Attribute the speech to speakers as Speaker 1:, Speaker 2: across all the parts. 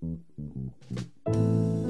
Speaker 1: thank you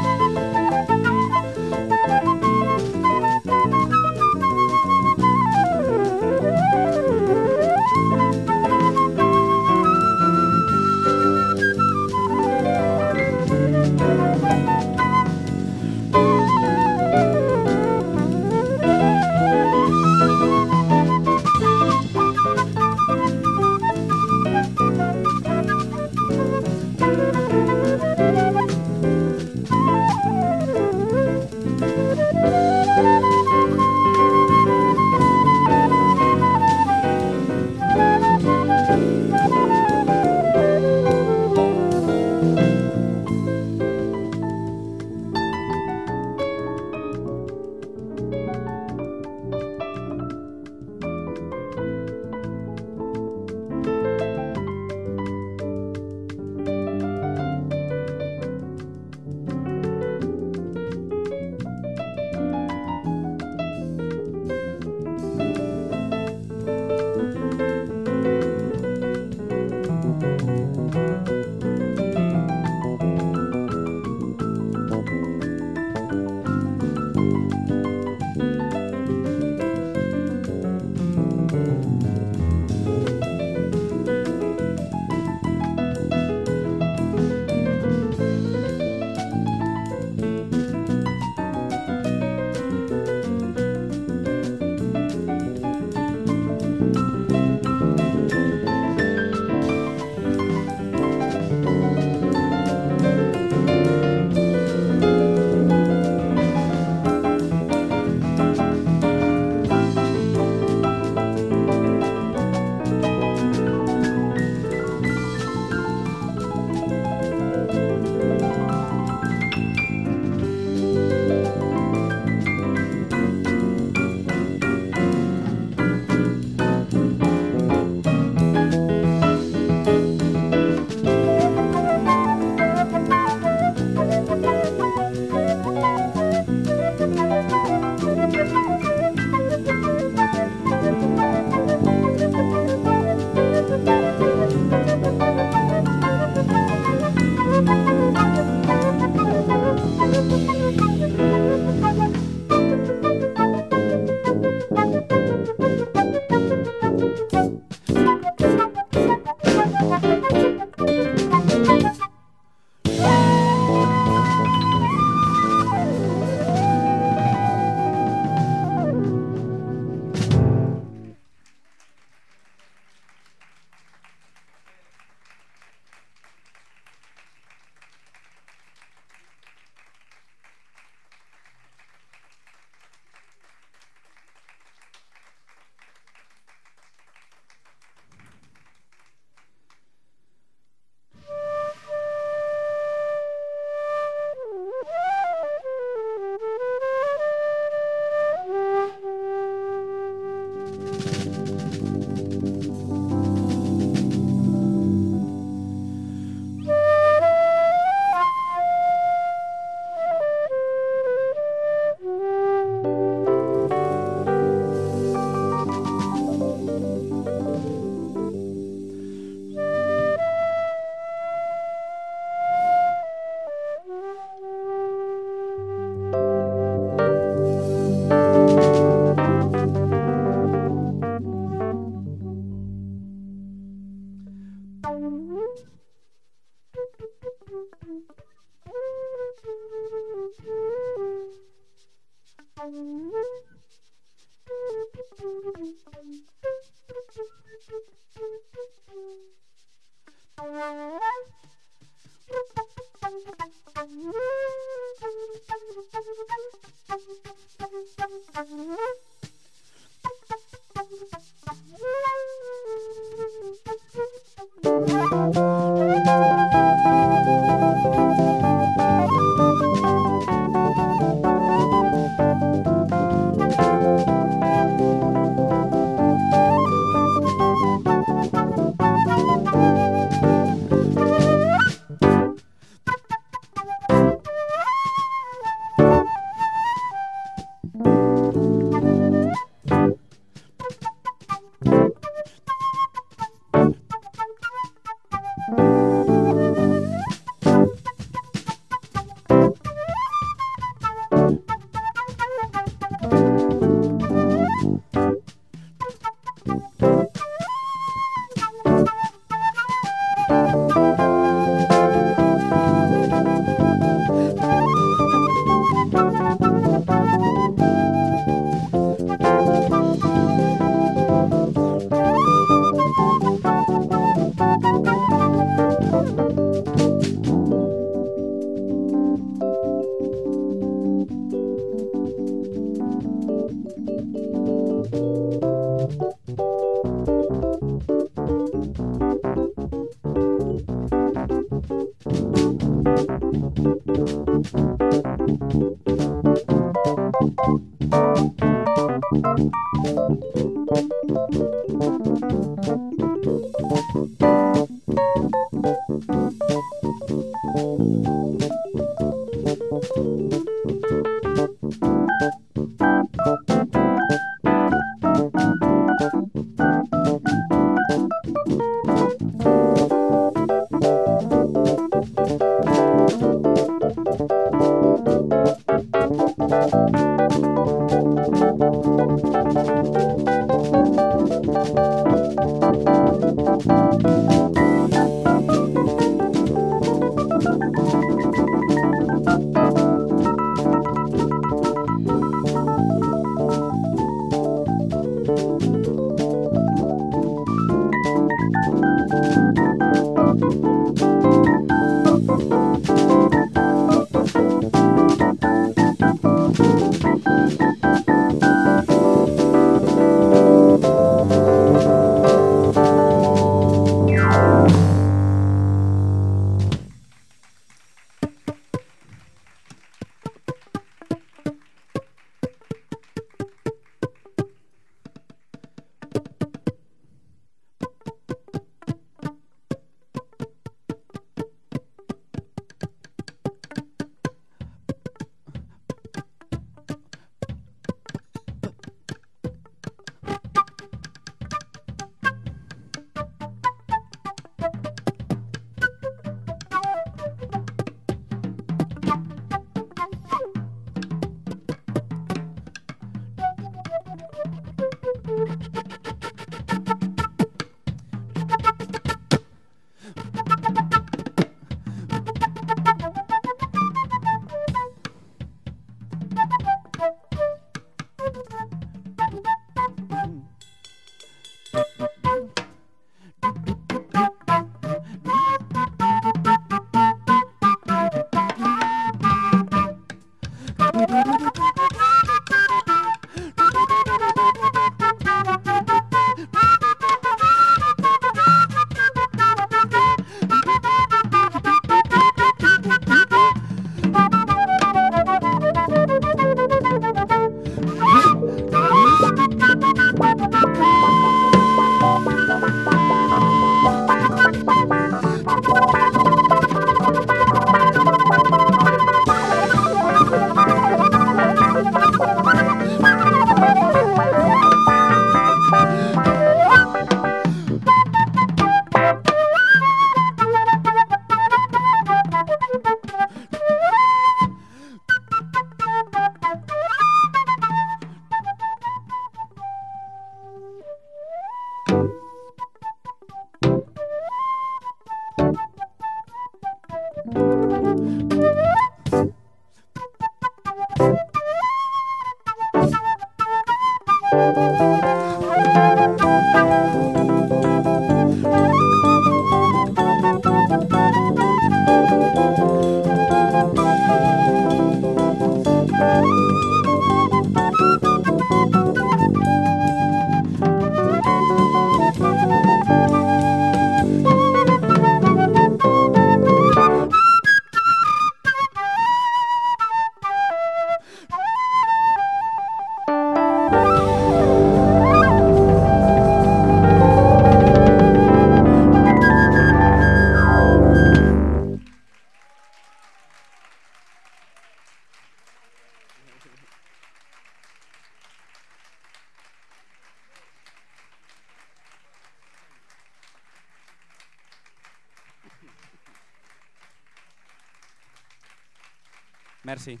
Speaker 1: Merci.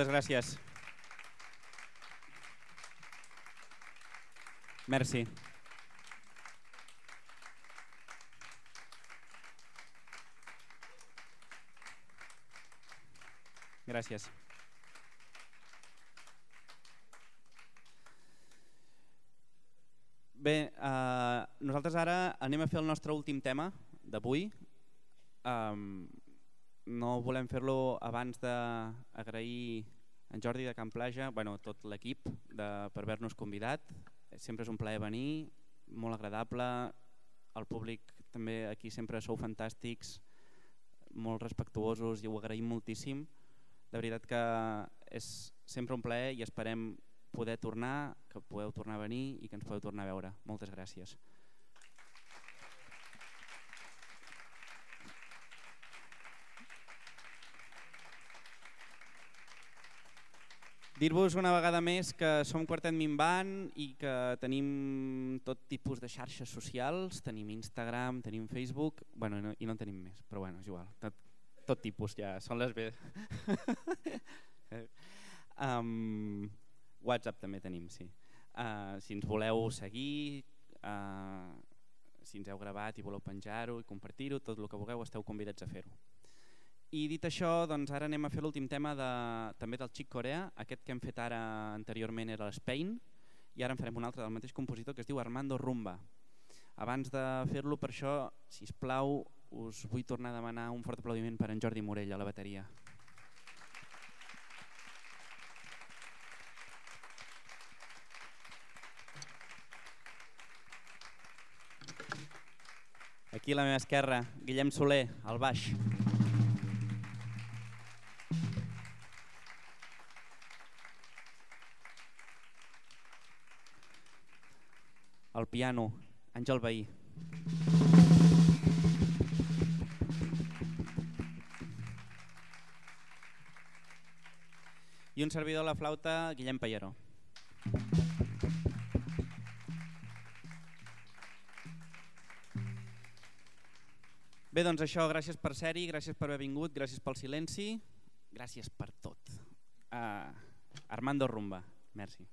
Speaker 1: Moltes gràcies. Merci. Gràcies. Bé, eh, nosaltres ara anem a fer el nostre últim tema d'avui. Um, no volem fer-lo abans d'agrair en Jordi de Camplaja, bueno, tot l'equip per haver-nos convidat. Sempre és un plaer venir, molt agradable, el públic també aquí sempre sou fantàstics, molt respectuosos i ho agraïm moltíssim. De veritat que és sempre un plaer i esperem poder tornar, que podeu tornar a venir i que ens podeu tornar a veure. Moltes gràcies. Dir-vos una vegada més que som Quartet Minvant i que tenim tot tipus de xarxes socials, tenim Instagram, tenim Facebook, bueno, no, i no en tenim més, però bueno, és igual, tot, tot tipus ja, són les bé. um, WhatsApp també tenim, sí. Uh, si ens voleu seguir, uh, si ens heu gravat i voleu penjar-ho i compartir-ho, tot el que vulgueu esteu convidats a fer-ho. I dit això, doncs ara anem a fer l'últim tema de, també del Xic Corea. Aquest que hem fet ara anteriorment era l'Spain i ara en farem un altre del mateix compositor que es diu Armando Rumba. Abans de fer-lo, per això, si us plau, us vull tornar a demanar un fort aplaudiment per en Jordi Morell a la bateria. Aquí a la meva esquerra, Guillem Soler, al baix. Piano, Àngel Bahí. I un servidor a la flauta, Guillem Pallaró. Bé, doncs això, gràcies per ser-hi, gràcies per haver vingut, gràcies pel silenci, gràcies per tot. Uh, Armando Rumba, merci.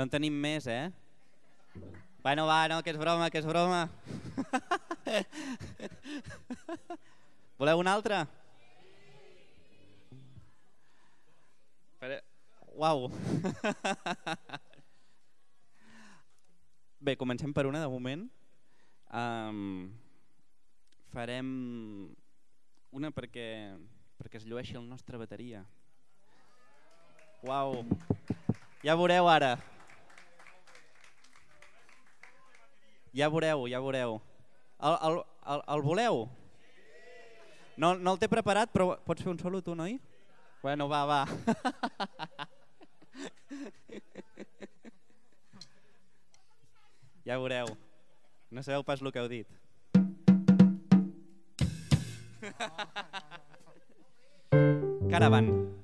Speaker 1: No en tenim més, eh? Bueno, va, no, que és broma, que és broma. Voleu una altra? Uau! Bé, comencem per una de moment. Um, farem una perquè, perquè es llueixi el nostre bateria. Uau! Ja veureu ara. Ja veureu, ja veureu. El, el, el, el voleu? No, no el té preparat, però pots fer un solo tu, noi? Bueno, va, va. Ja veureu. No sabeu pas el que heu dit. Caravan.